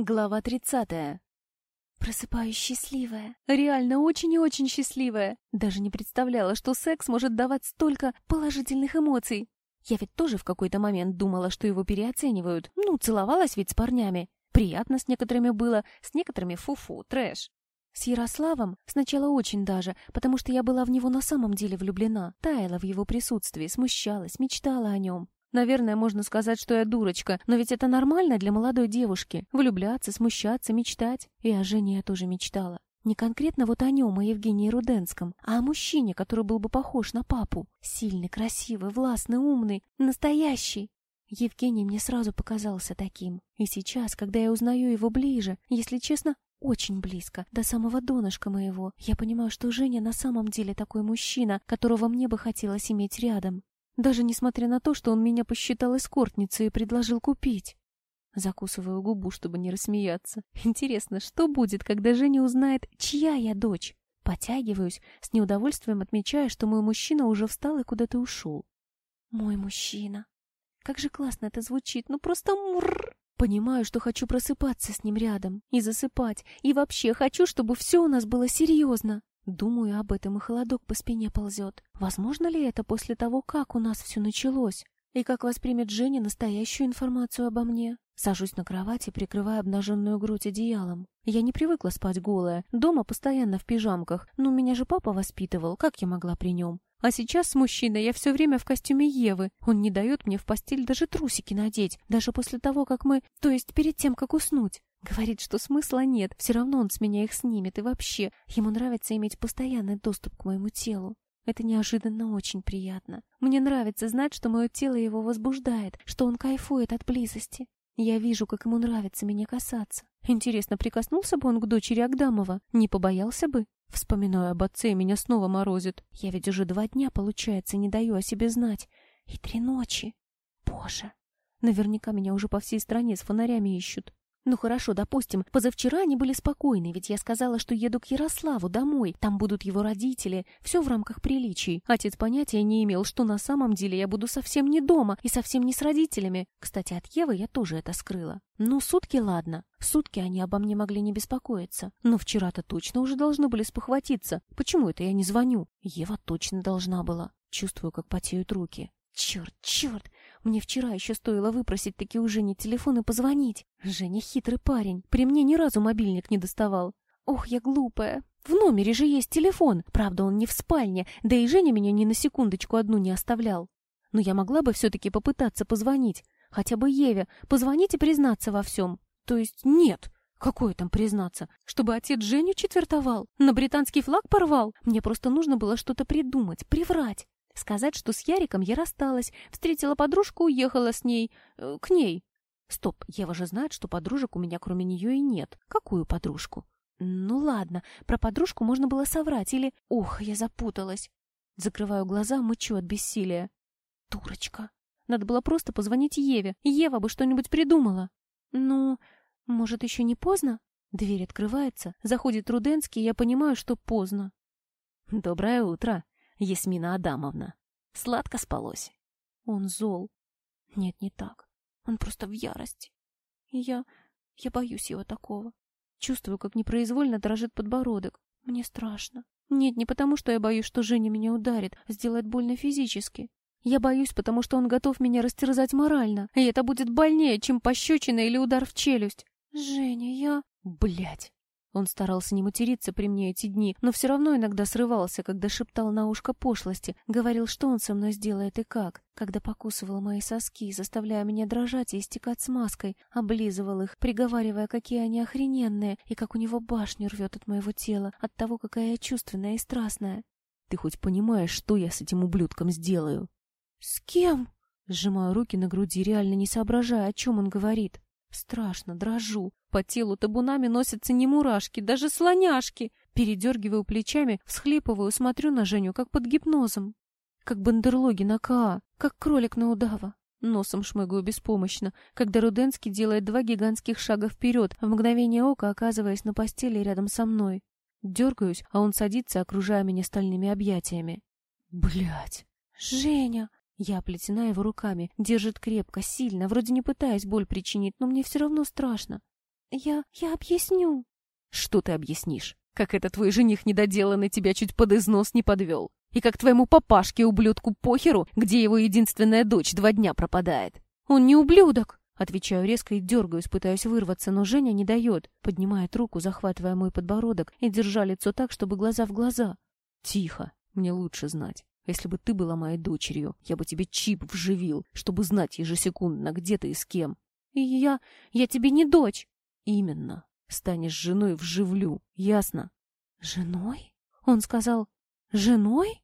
Глава тридцатая. Просыпаюсь счастливая. Реально очень и очень счастливая. Даже не представляла, что секс может давать столько положительных эмоций. Я ведь тоже в какой-то момент думала, что его переоценивают. Ну, целовалась ведь с парнями. Приятно с некоторыми было, с некоторыми фу-фу, трэш. С Ярославом сначала очень даже, потому что я была в него на самом деле влюблена, таяла в его присутствии, смущалась, мечтала о нем. Наверное, можно сказать, что я дурочка, но ведь это нормально для молодой девушки. Влюбляться, смущаться, мечтать. И о Жене я тоже мечтала. Не конкретно вот о нем, о Евгении Руденском, а о мужчине, который был бы похож на папу. Сильный, красивый, властный, умный, настоящий. Евгений мне сразу показался таким. И сейчас, когда я узнаю его ближе, если честно, очень близко, до самого донышка моего, я понимаю, что Женя на самом деле такой мужчина, которого мне бы хотелось иметь рядом. Даже несмотря на то, что он меня посчитал эскортницей и предложил купить. Закусываю губу, чтобы не рассмеяться. Интересно, что будет, когда Женя узнает, чья я дочь? Потягиваюсь, с неудовольствием отмечая, что мой мужчина уже встал и куда-то ушел. Мой мужчина. Как же классно это звучит, ну просто мурр. Понимаю, что хочу просыпаться с ним рядом и засыпать, и вообще хочу, чтобы все у нас было серьезно. Думаю об этом, и холодок по спине ползет. Возможно ли это после того, как у нас все началось? И как воспримет Женя настоящую информацию обо мне? Сажусь на кровати, прикрывая обнаженную грудь одеялом. Я не привыкла спать голая, дома постоянно в пижамках, но меня же папа воспитывал, как я могла при нем? А сейчас с мужчиной я все время в костюме Евы. Он не дает мне в постель даже трусики надеть, даже после того, как мы... То есть перед тем, как уснуть. Говорит, что смысла нет, все равно он с меня их снимет, и вообще, ему нравится иметь постоянный доступ к моему телу. Это неожиданно очень приятно. Мне нравится знать, что мое тело его возбуждает, что он кайфует от близости. Я вижу, как ему нравится меня касаться. Интересно, прикоснулся бы он к дочери Агдамова? Не побоялся бы? Вспоминаю об отце, меня снова морозит. Я ведь уже два дня, получается, не даю о себе знать. И три ночи. Боже! Наверняка меня уже по всей стране с фонарями ищут. Ну хорошо, допустим, позавчера они были спокойны, ведь я сказала, что еду к Ярославу домой, там будут его родители, все в рамках приличий. Отец понятия не имел, что на самом деле я буду совсем не дома и совсем не с родителями. Кстати, от Евы я тоже это скрыла. Ну, сутки ладно. Сутки они обо мне могли не беспокоиться. Но вчера-то точно уже должны были спохватиться. Почему это я не звоню? Ева точно должна была. Чувствую, как потеют руки. Черт, черт! Мне вчера еще стоило выпросить таки у Жени телефон и позвонить. Женя хитрый парень, при мне ни разу мобильник не доставал. Ох, я глупая. В номере же есть телефон. Правда, он не в спальне, да и Женя меня ни на секундочку одну не оставлял. Но я могла бы все-таки попытаться позвонить. Хотя бы Еве. Позвонить и признаться во всем. То есть нет. Какое там признаться? Чтобы отец Женю четвертовал? На британский флаг порвал? Мне просто нужно было что-то придумать, приврать. Сказать, что с Яриком я рассталась, встретила подружку, уехала с ней... Э, к ней. Стоп, Ева же знает, что подружек у меня кроме нее и нет. Какую подружку? Ну ладно, про подружку можно было соврать или... Ох, я запуталась. Закрываю глаза, мычу от бессилия. Дурочка. Надо было просто позвонить Еве. Ева бы что-нибудь придумала. Ну, может, еще не поздно? Дверь открывается, заходит Руденский, и я понимаю, что поздно. «Доброе утро», Ясмина Адамовна. Сладко спалось. Он зол. Нет, не так. Он просто в ярости. И я... я боюсь его такого. Чувствую, как непроизвольно дрожит подбородок. Мне страшно. Нет, не потому, что я боюсь, что Женя меня ударит, сделает больно физически. Я боюсь, потому что он готов меня растерзать морально, и это будет больнее, чем пощечина или удар в челюсть. Женя, я... Блять. Он старался не материться при мне эти дни, но все равно иногда срывался, когда шептал на ушко пошлости, говорил, что он со мной сделает и как, когда покусывал мои соски, заставляя меня дрожать и истекать смазкой, облизывал их, приговаривая, какие они охрененные, и как у него башню рвет от моего тела, от того, какая я чувственная и страстная. Ты хоть понимаешь, что я с этим ублюдком сделаю? С кем? Сжимаю руки на груди, реально не соображая, о чем он говорит. Страшно, дрожу. По телу табунами носятся не мурашки, даже слоняшки. Передергиваю плечами, всхлипываю, смотрю на Женю, как под гипнозом. Как бандерлоги на КА, как кролик на удава. Носом шмыгаю беспомощно, когда Руденский делает два гигантских шага вперед, в мгновение ока оказываясь на постели рядом со мной. Дергаюсь, а он садится, окружая меня стальными объятиями. Блять! Женя! Я оплетена его руками, держит крепко, сильно, вроде не пытаясь боль причинить, но мне все равно страшно. Я... я объясню. Что ты объяснишь? Как это твой жених недоделанный тебя чуть под износ не подвел? И как твоему папашке-ублюдку похеру, где его единственная дочь два дня пропадает? Он не ублюдок. Отвечаю резко и дергаюсь, пытаюсь вырваться, но Женя не дает. Поднимает руку, захватывая мой подбородок и держа лицо так, чтобы глаза в глаза. Тихо, мне лучше знать. Если бы ты была моей дочерью, я бы тебе чип вживил, чтобы знать ежесекундно, где ты и с кем. И я... я тебе не дочь. Именно. Станешь женой вживлю, ясно? Женой? Он сказал, женой?